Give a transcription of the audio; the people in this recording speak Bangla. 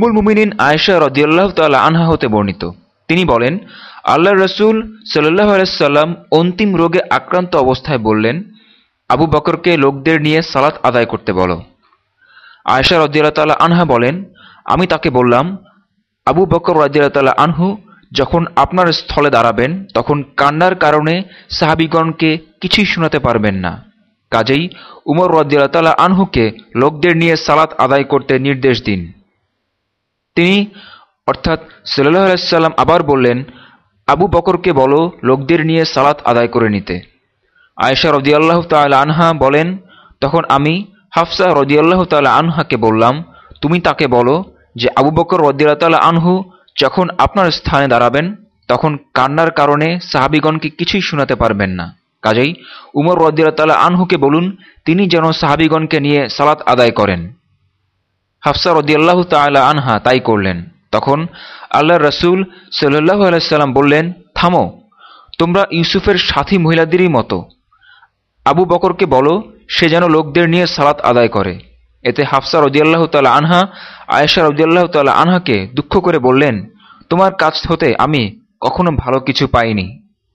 উমুল মুমিনিন আয়েশা রদিয়াল্লাহ তাল্লাহ আনহা হতে বর্ণিত। তিনি বলেন আল্লাহ রসুল সাল্লাহ আলাইসাল্লাম অন্তিম রোগে আক্রান্ত অবস্থায় বললেন, আবু বকরকে লোকদের নিয়ে সালাত আদায় করতে বলো। আয়েশা রদিয়াল্লাহ তাল্লাহ আনহা বলেন, আমি তাকে বললাম, আবু বকর রদিয়াল্লাহ তাল্লাহ আনহু যখন আপনার স্থলে দাঁড়াবেন, তখন কান্নার কারণে সাহাবিগণকে কিছুই শোনাতে পারবেন না। কাজেই উমর রদিয়াল্লাহ তাল্লাহ আনহুকে লোকদের নিয়ে সালাত আদায় করতে নির্দেশ দিন। তিনি, অর্থাৎ সাল্লাহ আলাইসাল্লাম আবার বললেন, আবু বকরকে বলো, লোকদের নিয়ে সালাত আদায় করে নিতে। আয়েশা রদিয়াল্লাহ তাল আনহা বলেন, তখন আমি হাফসা রদিয়াল্লাহ তাল আনহাকে বললাম, তুমি তাকে বলো যে, আবু বকর রদিয়াল্লাহ তাল আনহু যখন আপনার স্থানে দাঁড়াবেন, তখন কান্নার কারণে সাহাবিগণকে কিছুই শোনাতে পারবেন না। কাজেই উমর রদিয়াল্লাহ তাল আনহুকে বলুন, তিনি যেন সাহাবিগণকে নিয়ে সালাত আদায় করেন। হাফসা রদিয়াল্লাহ তালা আনহা তাই করলেন। তখন আল্লাহ রসুল সাল্লাহ আলাইসাল্লাম বললেন, থামো, তোমরা ইউসুফের সাথী মহিলাদেরই মতো। আবু বকরকে বলো, সে যেন লোকদের নিয়ে সালাত আদায় করে। এতে হাফসা রদিয়াল্লাহ তালা আনহা, আয়েশা রদিয়াল্লাহ তালা আনহাকে দুঃখ করে বললেন, তোমার কাছ হতে আমি কখনো ভালো কিছু পাইনি।